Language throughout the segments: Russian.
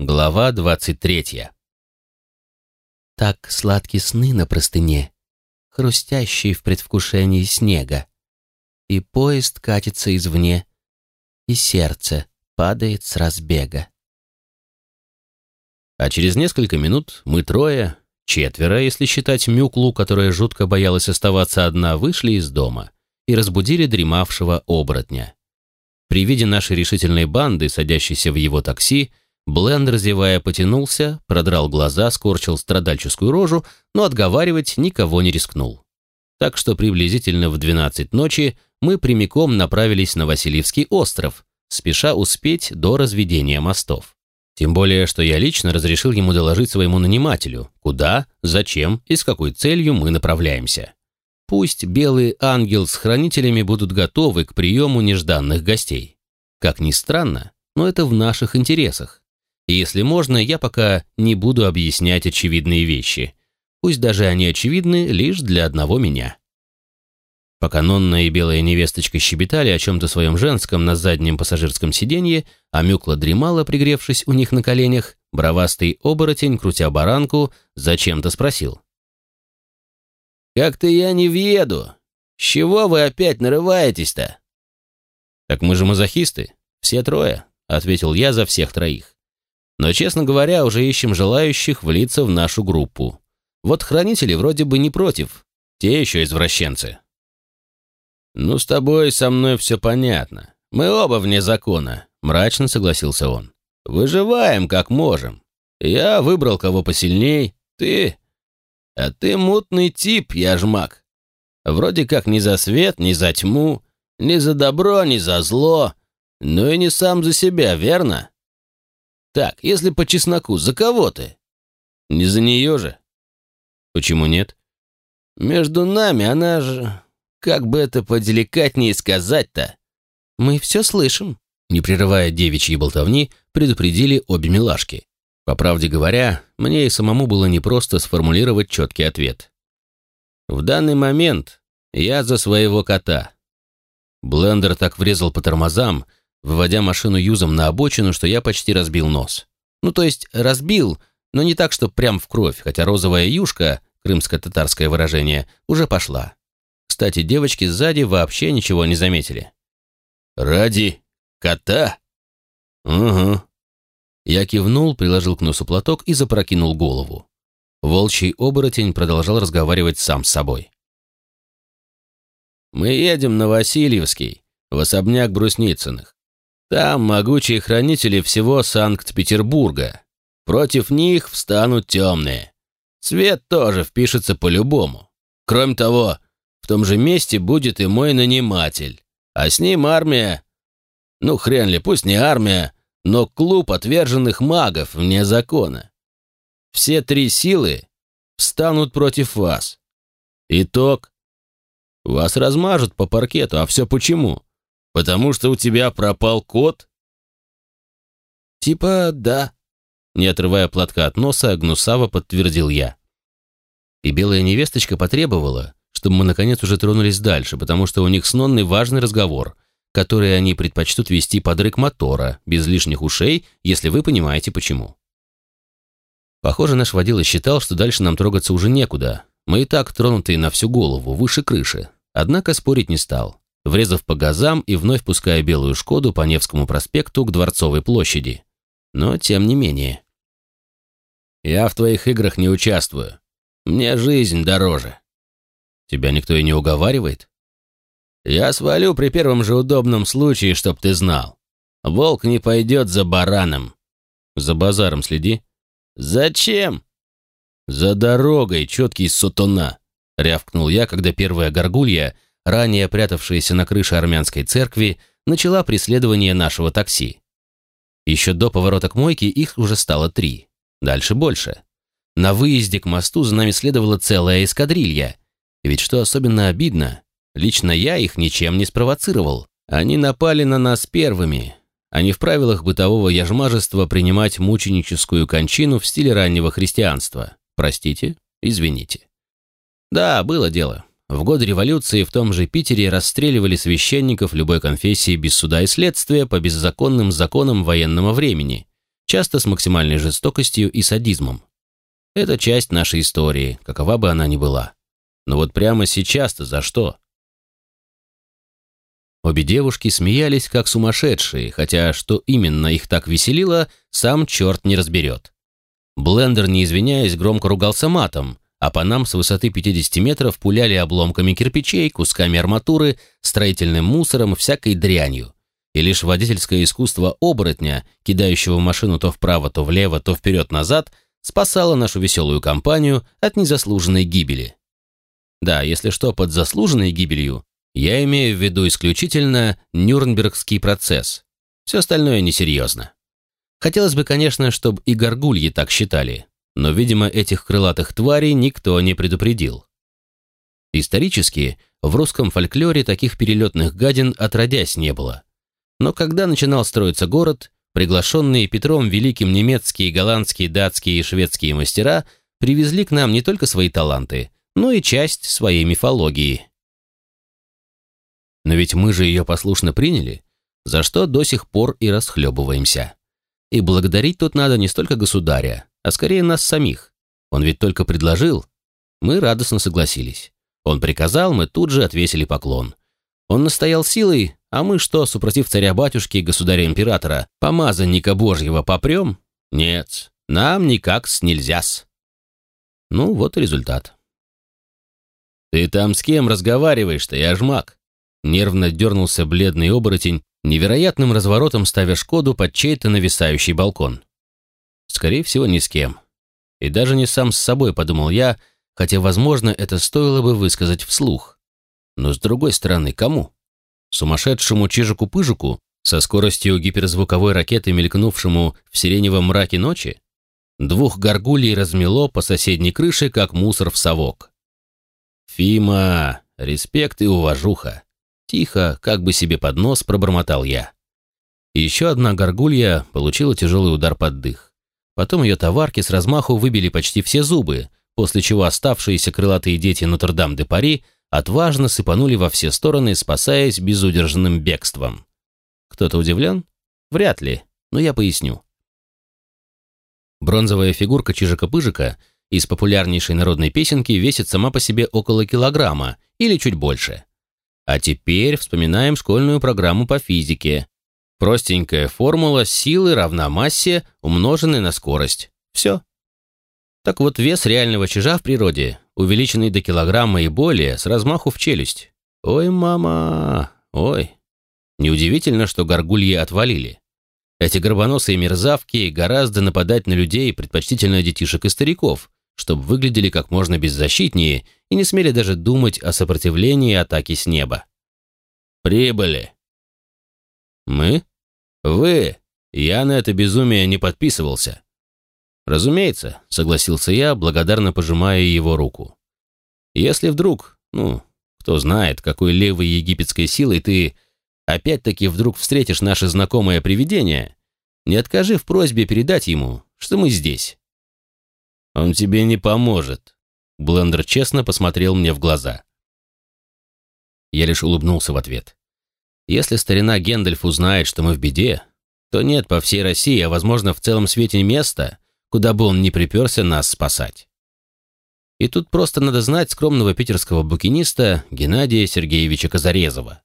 Глава двадцать третья. Так сладки сны на простыне, хрустящие в предвкушении снега. И поезд катится извне, и сердце падает с разбега. А через несколько минут мы трое, четверо, если считать Мюклу, которая жутко боялась оставаться одна, вышли из дома и разбудили дремавшего оборотня. При виде нашей решительной банды, садящейся в его такси, Бленд, разевая, потянулся, продрал глаза, скорчил страдальческую рожу, но отговаривать никого не рискнул. Так что приблизительно в 12 ночи мы прямиком направились на Васильевский остров, спеша успеть до разведения мостов. Тем более, что я лично разрешил ему доложить своему нанимателю, куда, зачем и с какой целью мы направляемся. Пусть белый ангел с хранителями будут готовы к приему нежданных гостей. Как ни странно, но это в наших интересах. И если можно, я пока не буду объяснять очевидные вещи. Пусть даже они очевидны лишь для одного меня. Пока Нонна и белая невесточка щебетали о чем-то своем женском на заднем пассажирском сиденье, а Мюкла дремала, пригревшись у них на коленях, бровастый оборотень, крутя баранку, зачем-то спросил. «Как-то я не въеду. С чего вы опять нарываетесь-то?» «Так мы же мазохисты, все трое», — ответил я за всех троих. Но, честно говоря, уже ищем желающих влиться в нашу группу. Вот хранители вроде бы не против. Те еще извращенцы. «Ну, с тобой со мной все понятно. Мы оба вне закона», — мрачно согласился он. «Выживаем, как можем. Я выбрал кого посильней, ты... А ты мутный тип, я жмак. Вроде как ни за свет, ни за тьму, ни за добро, ни за зло, но и не сам за себя, верно?» Так, если по чесноку, за кого ты? Не за нее же? Почему нет? Между нами она же... Как бы это поделикатнее сказать-то? Мы все слышим. Не прерывая девичьи болтовни, предупредили обе милашки. По правде говоря, мне и самому было непросто сформулировать четкий ответ. В данный момент я за своего кота. Блендер так врезал по тормозам, выводя машину юзом на обочину, что я почти разбил нос. Ну, то есть разбил, но не так, что прям в кровь, хотя розовая юшка, крымско-татарское выражение, уже пошла. Кстати, девочки сзади вообще ничего не заметили. «Ради кота?» «Угу». Я кивнул, приложил к носу платок и запрокинул голову. Волчий оборотень продолжал разговаривать сам с собой. «Мы едем на Васильевский, в особняк Брусницыных. Там могучие хранители всего Санкт-Петербурга. Против них встанут темные. Свет тоже впишется по-любому. Кроме того, в том же месте будет и мой наниматель. А с ним армия... Ну, хрен ли, пусть не армия, но клуб отверженных магов вне закона. Все три силы встанут против вас. Итог. Вас размажут по паркету, а все почему? Потому что у тебя пропал кот? Типа да. Не отрывая платка от носа, гнусаво подтвердил я. И белая невесточка потребовала, чтобы мы наконец уже тронулись дальше, потому что у них с Нонной важный разговор, который они предпочтут вести под рык мотора, без лишних ушей, если вы понимаете почему. Похоже, наш водила считал, что дальше нам трогаться уже некуда. Мы и так тронутые на всю голову, выше крыши. Однако спорить не стал врезав по газам и вновь пуская белую «Шкоду» по Невскому проспекту к Дворцовой площади. Но тем не менее. «Я в твоих играх не участвую. Мне жизнь дороже». «Тебя никто и не уговаривает?» «Я свалю при первом же удобном случае, чтоб ты знал. Волк не пойдет за бараном». «За базаром следи». «Зачем?» «За дорогой, четкий сутуна», — рявкнул я, когда первая горгулья — ранее прятавшаяся на крыше армянской церкви, начала преследование нашего такси. Еще до поворота к мойке их уже стало три. Дальше больше. На выезде к мосту за нами следовала целая эскадрилья. Ведь что особенно обидно, лично я их ничем не спровоцировал. Они напали на нас первыми, не в правилах бытового яжмажества принимать мученическую кончину в стиле раннего христианства. Простите, извините. Да, было дело. В годы революции в том же Питере расстреливали священников любой конфессии без суда и следствия по беззаконным законам военного времени. часто с максимальной жестокостью и садизмом. Это часть нашей истории, какова бы она ни была. Но вот прямо сейчас-то за что? Обе девушки смеялись как сумасшедшие, хотя что именно их так веселило, сам черт не разберет. Блендер, не извиняясь, громко ругался матом, а по нам с высоты 50 метров пуляли обломками кирпичей, кусками арматуры, строительным мусором, всякой дрянью. И лишь водительское искусство оборотня, кидающего машину то вправо, то влево, то вперед-назад, спасало нашу веселую компанию от незаслуженной гибели. Да, если что, под заслуженной гибелью я имею в виду исключительно Нюрнбергский процесс. Все остальное несерьезно. Хотелось бы, конечно, чтобы и горгульи так считали, но, видимо, этих крылатых тварей никто не предупредил. Исторически, в русском фольклоре таких перелетных гадин отродясь не было. Но когда начинал строиться город, приглашенные Петром Великим немецкие, голландские, датские и шведские мастера привезли к нам не только свои таланты, но и часть своей мифологии. Но ведь мы же ее послушно приняли, за что до сих пор и расхлебываемся. И благодарить тут надо не столько государя, а скорее нас самих. Он ведь только предложил. Мы радостно согласились. Он приказал, мы тут же отвесили поклон. Он настоял силой, а мы что, супротив царя-батюшки, государя-императора, помазанника Божьего, попрем? Нет, нам никак-с нельзя-с. Ну, вот и результат. «Ты там с кем разговариваешь-то, я жмак?» Нервно дернулся бледный оборотень, невероятным разворотом ставя Шкоду под чей-то нависающий балкон. Скорее всего, ни с кем. И даже не сам с собой, подумал я, хотя, возможно, это стоило бы высказать вслух. Но с другой стороны, кому? Сумасшедшему чижику-пыжику, со скоростью гиперзвуковой ракеты, мелькнувшему в сиреневом мраке ночи? Двух горгулей размело по соседней крыше, как мусор в совок. «Фима, респект и уважуха!» Тихо, как бы себе под нос, пробормотал я. Еще одна горгулья получила тяжелый удар под дых. Потом ее товарки с размаху выбили почти все зубы, после чего оставшиеся крылатые дети Нотр-Дам-де-Пари отважно сыпанули во все стороны, спасаясь безудержанным бегством. Кто-то удивлен? Вряд ли, но я поясню. Бронзовая фигурка Чижика-Пыжика из популярнейшей народной песенки весит сама по себе около килограмма или чуть больше. А теперь вспоминаем школьную программу по физике. Простенькая формула силы равна массе, умноженной на скорость. Все. Так вот, вес реального чижа в природе, увеличенный до килограмма и более, с размаху в челюсть. Ой, мама, ой. Неудивительно, что горгульи отвалили. Эти горбоносые мерзавки гораздо нападать на людей, предпочтительно детишек и стариков, чтобы выглядели как можно беззащитнее и не смели даже думать о сопротивлении атаки с неба. «Прибыли!» «Мы?» «Вы! Я на это безумие не подписывался». «Разумеется», — согласился я, благодарно пожимая его руку. «Если вдруг, ну, кто знает, какой левой египетской силой ты опять-таки вдруг встретишь наше знакомое привидение, не откажи в просьбе передать ему, что мы здесь». «Он тебе не поможет», — Блендер честно посмотрел мне в глаза. Я лишь улыбнулся в ответ. Если старина Гендальф узнает, что мы в беде, то нет по всей России, а возможно в целом свете места, куда бы он ни приперся нас спасать. И тут просто надо знать скромного питерского букиниста Геннадия Сергеевича Казарезова.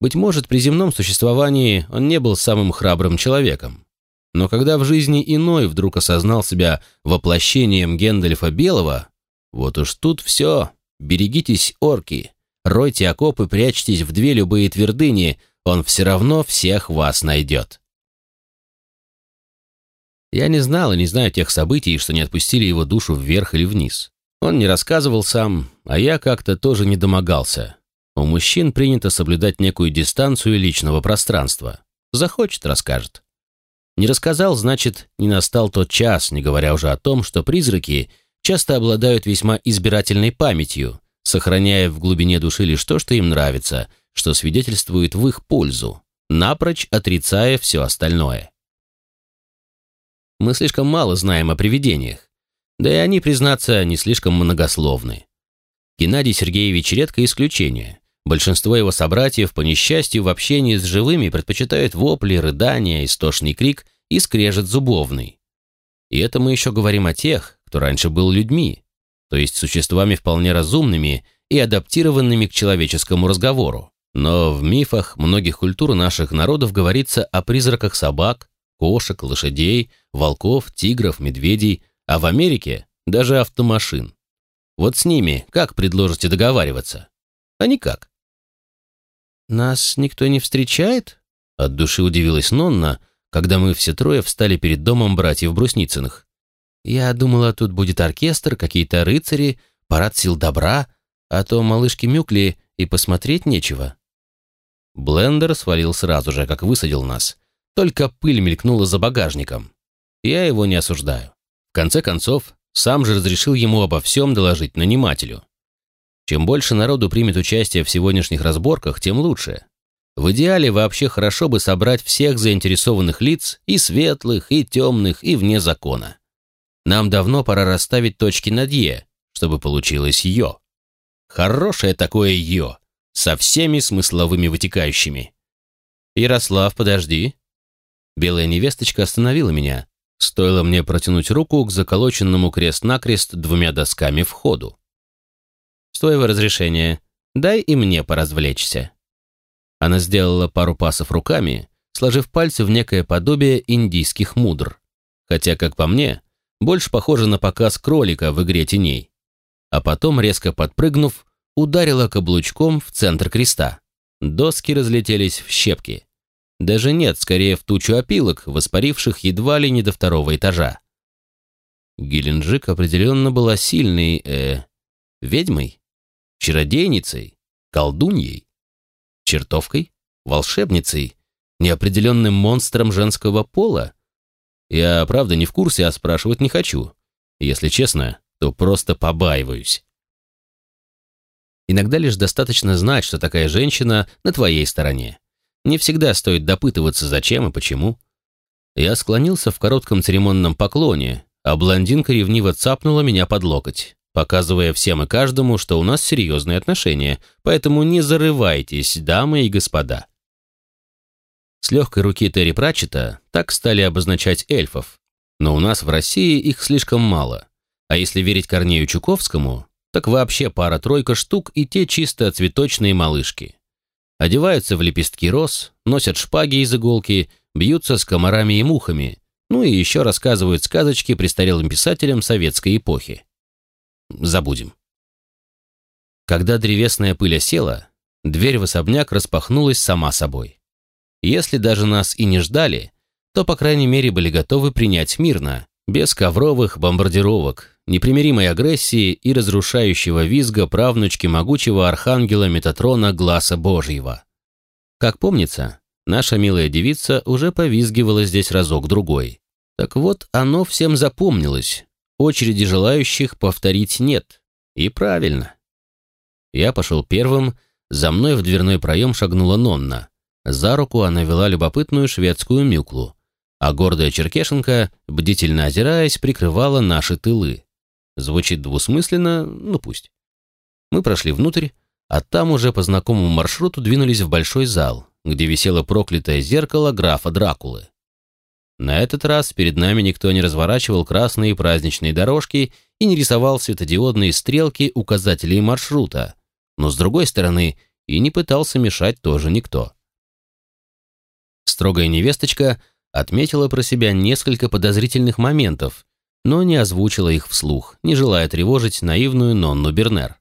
Быть может, при земном существовании он не был самым храбрым человеком. Но когда в жизни иной вдруг осознал себя воплощением Гендальфа Белого, вот уж тут все, берегитесь орки, Ройте окопы, прячьтесь в две любые твердыни, он все равно всех вас найдет. Я не знал и не знаю тех событий, что не отпустили его душу вверх или вниз. Он не рассказывал сам, а я как-то тоже не домогался. У мужчин принято соблюдать некую дистанцию личного пространства. Захочет – расскажет. Не рассказал, значит, не настал тот час, не говоря уже о том, что призраки часто обладают весьма избирательной памятью, сохраняя в глубине души лишь то, что им нравится, что свидетельствует в их пользу, напрочь отрицая все остальное. Мы слишком мало знаем о привидениях, да и они, признаться, не слишком многословны. Геннадий Сергеевич редко исключение. Большинство его собратьев, по несчастью, в общении с живыми предпочитают вопли, рыдания, истошный крик и скрежет зубовный. И это мы еще говорим о тех, кто раньше был людьми, то есть существами вполне разумными и адаптированными к человеческому разговору. Но в мифах многих культур наших народов говорится о призраках собак, кошек, лошадей, волков, тигров, медведей, а в Америке даже автомашин. Вот с ними как предложите договариваться? А никак. «Нас никто не встречает?» От души удивилась Нонна, когда мы все трое встали перед домом братьев Брусницыных. «Я думала, тут будет оркестр, какие-то рыцари, парад сил добра, а то малышки мюкли и посмотреть нечего». Блендер свалил сразу же, как высадил нас. Только пыль мелькнула за багажником. Я его не осуждаю. В конце концов, сам же разрешил ему обо всем доложить нанимателю. Чем больше народу примет участие в сегодняшних разборках, тем лучше. В идеале вообще хорошо бы собрать всех заинтересованных лиц, и светлых, и темных, и вне закона. Нам давно пора расставить точки над «е», чтобы получилось «ё». Хорошее такое «ё», со всеми смысловыми вытекающими. «Ярослав, подожди». Белая невесточка остановила меня. Стоило мне протянуть руку к заколоченному крест-накрест двумя досками входу. «С твоего разрешения, дай и мне поразвлечься». Она сделала пару пасов руками, сложив пальцы в некое подобие индийских мудр. Хотя, как по мне, больше похоже на показ кролика в игре теней. А потом, резко подпрыгнув, ударила каблучком в центр креста. Доски разлетелись в щепки. Даже нет, скорее в тучу опилок, воспаривших едва ли не до второго этажа. Геленджик определенно была сильной, э, ведьмой, чародейницей, колдуньей чертовкой, волшебницей, неопределенным монстром женского пола? Я, правда, не в курсе, а спрашивать не хочу. Если честно, то просто побаиваюсь. Иногда лишь достаточно знать, что такая женщина на твоей стороне. Не всегда стоит допытываться, зачем и почему. Я склонился в коротком церемонном поклоне, а блондинка ревниво цапнула меня под локоть показывая всем и каждому, что у нас серьезные отношения, поэтому не зарывайтесь, дамы и господа. С легкой руки Терри Пратчета так стали обозначать эльфов, но у нас в России их слишком мало, а если верить Корнею Чуковскому, так вообще пара-тройка штук и те чисто цветочные малышки. Одеваются в лепестки роз, носят шпаги из иголки, бьются с комарами и мухами, ну и еще рассказывают сказочки престарелым писателям советской эпохи забудем. Когда древесная пыль осела, дверь в особняк распахнулась сама собой. Если даже нас и не ждали, то, по крайней мере, были готовы принять мирно, без ковровых бомбардировок, непримиримой агрессии и разрушающего визга правнучки могучего архангела Метатрона Гласа Божьего. Как помнится, наша милая девица уже повизгивала здесь разок-другой. Так вот, оно всем запомнилось, Очереди желающих повторить нет. И правильно. Я пошел первым, за мной в дверной проем шагнула Нонна. За руку она вела любопытную шведскую мюклу, а гордая черкешенка, бдительно озираясь, прикрывала наши тылы. Звучит двусмысленно, ну пусть. Мы прошли внутрь, а там уже по знакомому маршруту двинулись в большой зал, где висело проклятое зеркало графа Дракулы. На этот раз перед нами никто не разворачивал красные праздничные дорожки и не рисовал светодиодные стрелки указателей маршрута, но с другой стороны и не пытался мешать тоже никто. Строгая невесточка отметила про себя несколько подозрительных моментов, но не озвучила их вслух, не желая тревожить наивную Нонну Бернер.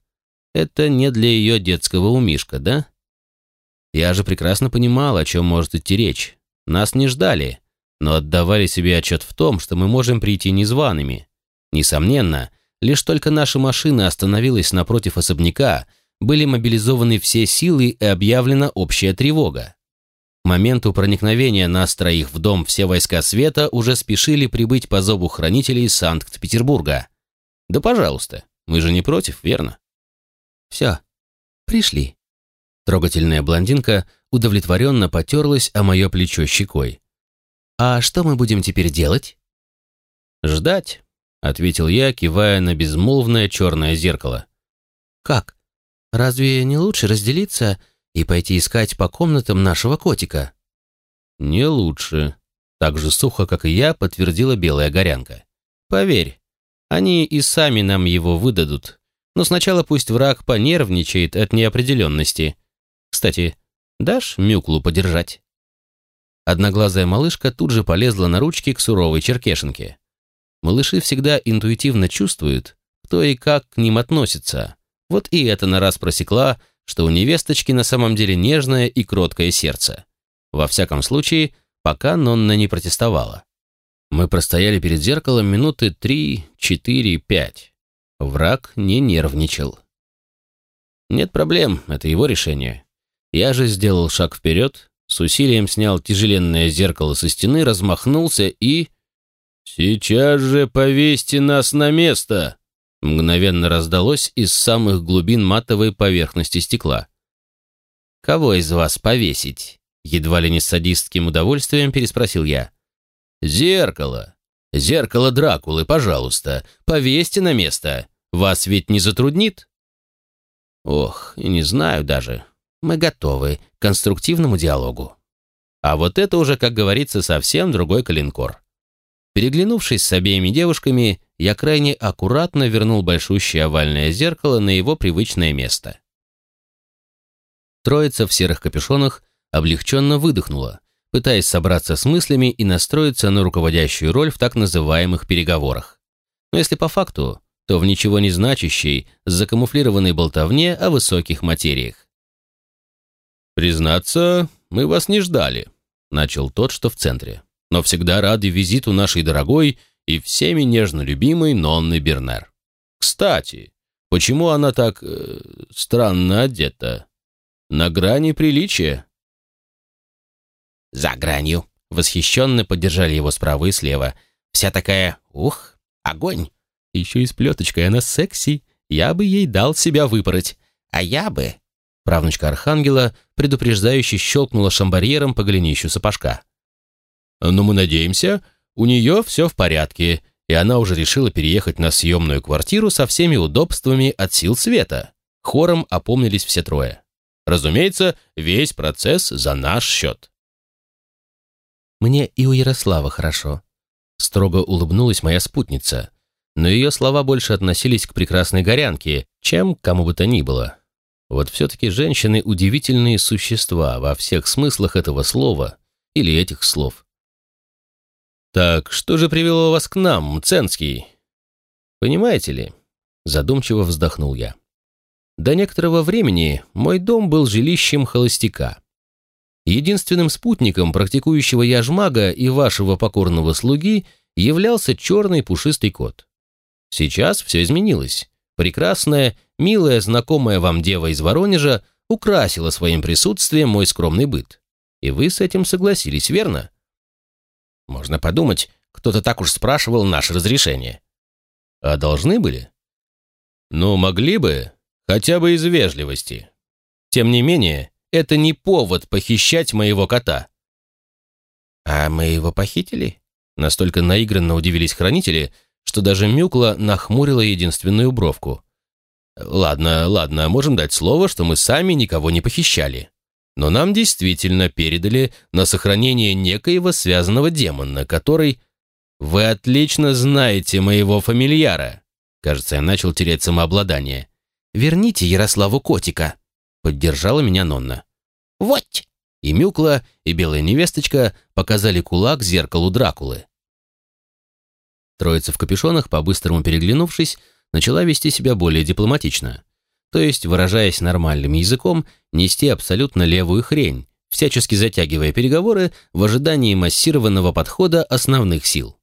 Это не для ее детского умишка, да? Я же прекрасно понимал, о чем может идти речь. Нас не ждали, но отдавали себе отчет в том, что мы можем прийти незваными. Несомненно, лишь только наша машина остановилась напротив особняка, были мобилизованы все силы и объявлена общая тревога. Моменту проникновения нас троих в дом все войска света уже спешили прибыть по зову хранителей Санкт-Петербурга. Да пожалуйста, мы же не против, верно? Все, пришли. Трогательная блондинка удовлетворенно потерлась о мое плечо щекой. «А что мы будем теперь делать?» «Ждать», — ответил я, кивая на безмолвное черное зеркало. «Как? Разве не лучше разделиться и пойти искать по комнатам нашего котика?» «Не лучше», Так же сухо, как и я, подтвердила белая горянка. «Поверь, они и сами нам его выдадут. Но сначала пусть враг понервничает от неопределенности. Кстати, дашь мюклу подержать?» Одноглазая малышка тут же полезла на ручки к суровой черкешенке. Малыши всегда интуитивно чувствуют, кто и как к ним относится. Вот и это на раз просекла, что у невесточки на самом деле нежное и кроткое сердце. Во всяком случае, пока Нонна не протестовала. Мы простояли перед зеркалом минуты три, четыре, пять. Враг не нервничал. Нет проблем, это его решение. Я же сделал шаг вперед, с усилием снял тяжеленное зеркало со стены, размахнулся и... «Сейчас же повесьте нас на место!» Мгновенно раздалось из самых глубин матовой поверхности стекла. «Кого из вас повесить?» Едва ли не с садистским удовольствием переспросил я. «Зеркало! Зеркало Дракулы, пожалуйста, повесьте на место. Вас ведь не затруднит?» «Ох, не знаю даже. Мы готовы к конструктивному диалогу». А вот это уже, как говорится, совсем другой калинкор. Переглянувшись с обеими девушками, я крайне аккуратно вернул большущее овальное зеркало на его привычное место. Троица в серых капюшонах облегченно выдохнула, пытаясь собраться с мыслями и настроиться на руководящую роль в так называемых переговорах. Но если по факту, то в ничего не значащей, закамуфлированной болтовне о высоких материях. «Признаться, мы вас не ждали», — начал тот, что в центре но всегда рады визиту нашей дорогой и всеми нежно любимой Нонны Бернер. Кстати, почему она так э, странно одета? На грани приличия. За гранью. Восхищенно поддержали его справа и слева. Вся такая, ух, огонь. Еще и с плеточкой она секси. Я бы ей дал себя выпороть. А я бы... Правнучка Архангела предупреждающе щелкнула шамбарьером по голенищу сапожка. Но мы надеемся, у нее все в порядке, и она уже решила переехать на съемную квартиру со всеми удобствами от сил света. Хором опомнились все трое. Разумеется, весь процесс за наш счет. «Мне и у Ярослава хорошо», — строго улыбнулась моя спутница, но ее слова больше относились к прекрасной горянке, чем к кому бы то ни было. Вот все-таки женщины — удивительные существа во всех смыслах этого слова или этих слов. «Так что же привело вас к нам, Ценский?» «Понимаете ли?» — задумчиво вздохнул я. «До некоторого времени мой дом был жилищем холостяка. Единственным спутником практикующего яжмага и вашего покорного слуги являлся черный пушистый кот. Сейчас все изменилось. Прекрасная, милая, знакомая вам дева из Воронежа украсила своим присутствием мой скромный быт. И вы с этим согласились, верно?» Можно подумать, кто-то так уж спрашивал наше разрешение. А должны были? Ну, могли бы, хотя бы из вежливости. Тем не менее, это не повод похищать моего кота. А мы его похитили? Настолько наигранно удивились хранители, что даже Мюкла нахмурила единственную бровку. Ладно, ладно, можем дать слово, что мы сами никого не похищали но нам действительно передали на сохранение некоего связанного демона, который... Вы отлично знаете моего фамильяра. Кажется, я начал терять самообладание. Верните Ярославу котика, поддержала меня Нонна. Вот! И Мюкла, и белая невесточка показали кулак зеркалу Дракулы. Троица в капюшонах, по-быстрому переглянувшись, начала вести себя более дипломатично то есть, выражаясь нормальным языком, нести абсолютно левую хрень, всячески затягивая переговоры в ожидании массированного подхода основных сил.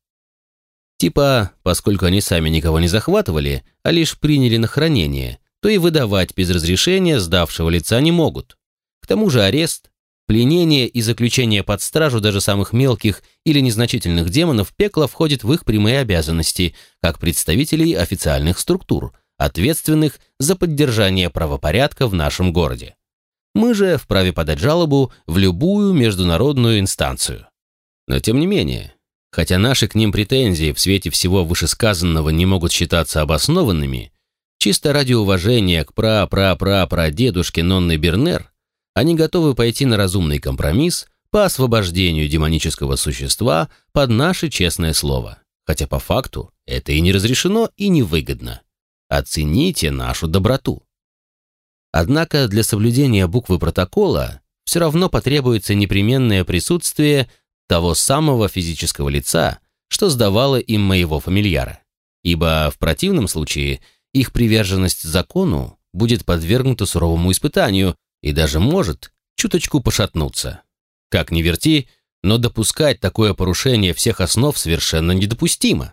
Типа, поскольку они сами никого не захватывали, а лишь приняли на хранение, то и выдавать без разрешения сдавшего лица не могут. К тому же арест, пленение и заключение под стражу даже самых мелких или незначительных демонов пекла входит в их прямые обязанности, как представителей официальных структур – ответственных за поддержание правопорядка в нашем городе. Мы же вправе подать жалобу в любую международную инстанцию. Но тем не менее, хотя наши к ним претензии в свете всего вышесказанного не могут считаться обоснованными, чисто ради уважения к пра-пра-пра-прадедушке Нонны Бернер, они готовы пойти на разумный компромисс, по освобождению демонического существа под наше честное слово, хотя по факту это и не разрешено и не выгодно. Оцените нашу доброту. Однако для соблюдения буквы протокола все равно потребуется непременное присутствие того самого физического лица, что сдавало им моего фамильяра, ибо в противном случае их приверженность закону будет подвергнута суровому испытанию и даже может чуточку пошатнуться. Как ни верти, но допускать такое порушение всех основ совершенно недопустимо.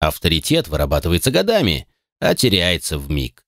Авторитет вырабатывается годами, а теряется в миг.